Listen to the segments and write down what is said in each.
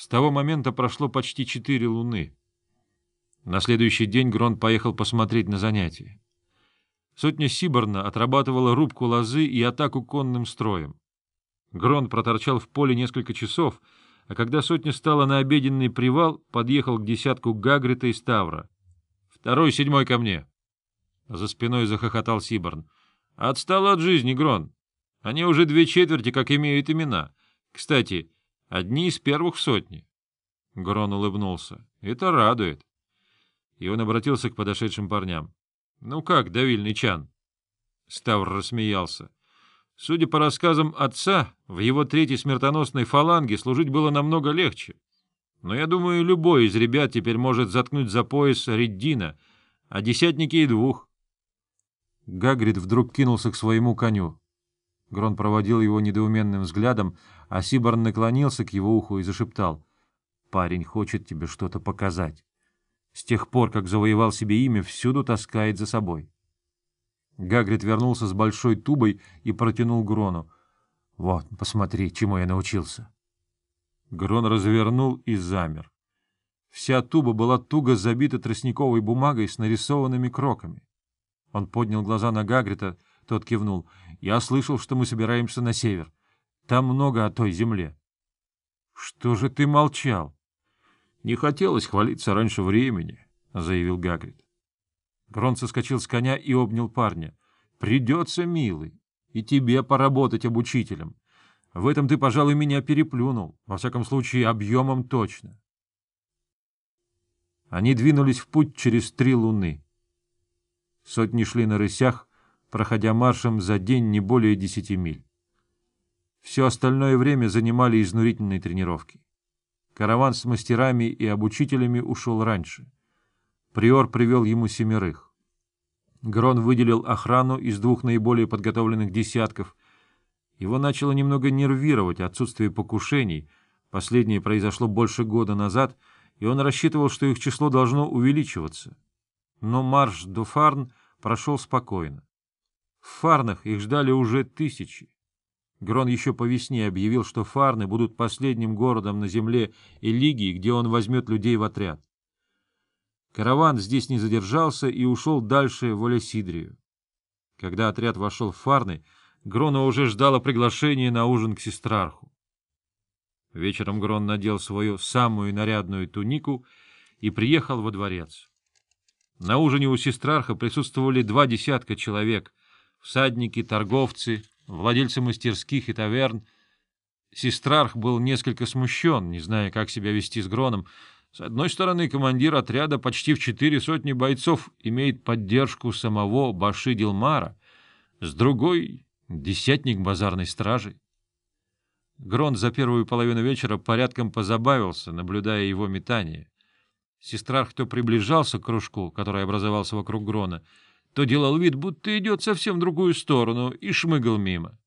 С того момента прошло почти четыре луны. На следующий день Грон поехал посмотреть на занятия. Сотня Сиборна отрабатывала рубку лозы и атаку конным строем. Грон проторчал в поле несколько часов, а когда сотня стала на обеденный привал, подъехал к десятку Гагрита и Ставра. «Второй седьмой ко мне!» За спиной захохотал Сиборн. «Отстал от жизни, Грон. Они уже две четверти, как имеют имена. Кстати, одни из первых в сотне». Грон улыбнулся. «Это радует». И он обратился к подошедшим парням. «Ну как, давильный чан?» Ставр рассмеялся. Судя по рассказам отца, в его третьей смертоносной фаланге служить было намного легче. Но я думаю, любой из ребят теперь может заткнуть за пояс Реддина, а десятники и двух. Гагрид вдруг кинулся к своему коню. Грон проводил его недоуменным взглядом, а Сиборн наклонился к его уху и зашептал. — Парень хочет тебе что-то показать. С тех пор, как завоевал себе имя, всюду таскает за собой. Гагрид вернулся с большой тубой и протянул Грону. — Вот, посмотри, чему я научился. Грон развернул и замер. Вся туба была туго забита тростниковой бумагой с нарисованными кроками. Он поднял глаза на Гагрита, тот кивнул. — Я слышал, что мы собираемся на север. Там много о той земле. — Что же ты молчал? — Не хотелось хвалиться раньше времени, — заявил Гагрид. Грон соскочил с коня и обнял парня. — Придется, милый, и тебе поработать обучителем. В этом ты, пожалуй, меня переплюнул, во всяком случае, объемом точно. Они двинулись в путь через три луны. Сотни шли на рысях, проходя маршем за день не более десяти миль. Все остальное время занимали изнурительные тренировки. Караван с мастерами и обучителями ушел раньше. Приор привел ему семерых. Грон выделил охрану из двух наиболее подготовленных десятков. Его начало немного нервировать отсутствие покушений. Последнее произошло больше года назад, и он рассчитывал, что их число должно увеличиваться. Но марш до Фарн прошел спокойно. В Фарнах их ждали уже тысячи. Грон еще по весне объявил, что Фарны будут последним городом на земле Элигии, где он возьмет людей в отряд. Караван здесь не задержался и ушел дальше в Олесидрию. Когда отряд вошел в Фарны, Грона уже ждало приглашение на ужин к сестрарху. Вечером Грон надел свою самую нарядную тунику и приехал во дворец. На ужине у сестрарха присутствовали два десятка человек — всадники, торговцы, владельцы мастерских и таверн. Сестрарх был несколько смущен, не зная, как себя вести с Гроном, с одной стороны, командир отряда почти в четыре сотни бойцов имеет поддержку самого Баши Дилмара, с другой — десятник базарной стражи. Грон за первую половину вечера порядком позабавился, наблюдая его метание. Сестрарх то приближался к кружку, который образовался вокруг Грона, то делал вид, будто идет совсем в другую сторону, и шмыгал мимо.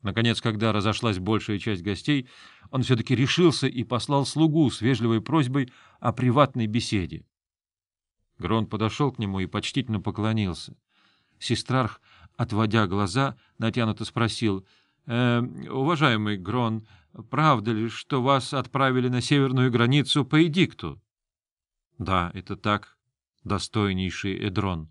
Наконец, когда разошлась большая часть гостей, он все-таки решился и послал слугу с вежливой просьбой о приватной беседе. Грон подошел к нему и почтительно поклонился. Сестрарх, отводя глаза, натянуто спросил, «Э, «Уважаемый Грон, правда ли, что вас отправили на северную границу по эдикту?» «Да, это так, достойнейший Эдрон».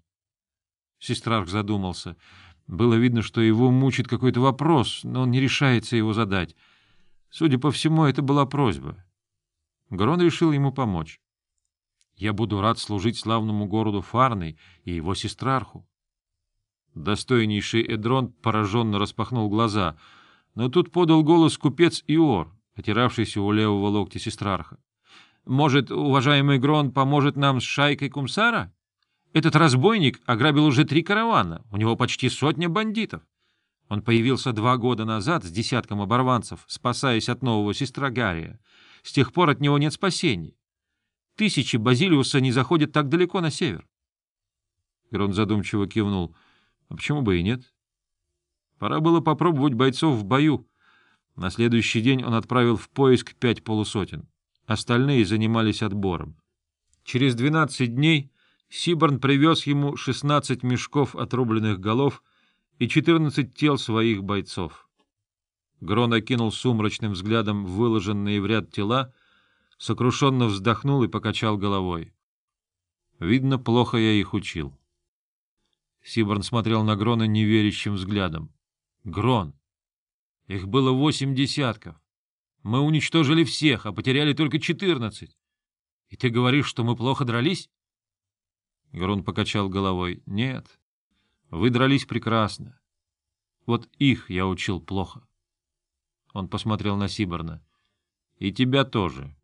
Сестрарх задумался — было видно, что его мучит какой-то вопрос, но он не решается его задать. Судя по всему, это была просьба. Грон решил ему помочь. «Я буду рад служить славному городу Фарной и его сестрарху». Достойнейший Эдрон пораженно распахнул глаза, но тут подал голос купец Иор, отиравшийся у левого локтя сестрарха. «Может, уважаемый Грон поможет нам с шайкой кумсара?» Этот разбойник ограбил уже три каравана, у него почти сотня бандитов. Он появился два года назад с десятком оборванцев, спасаясь от нового сестрогария. С тех пор от него нет спасений. Тысячи Базилиуса не заходят так далеко на север. Грон задумчиво кивнул. А почему бы и нет? Пора было попробовать бойцов в бою. На следующий день он отправил в поиск пять полусотен. Остальные занимались отбором. Через двенадцать дней Сиборн привез ему 16 мешков отрубленных голов и 14 тел своих бойцов. Грон окинул сумрачным взглядом выложенные в ряд тела, сокрушенно вздохнул и покачал головой. Видно, плохо я их учил. Сиборн смотрел на Грона неверящим взглядом. — Грон! Их было восемь десятков. Мы уничтожили всех, а потеряли только четырнадцать. И ты говоришь, что мы плохо дрались? Грон покачал головой. — Нет, вы дрались прекрасно. Вот их я учил плохо. Он посмотрел на Сиборна. — И тебя тоже.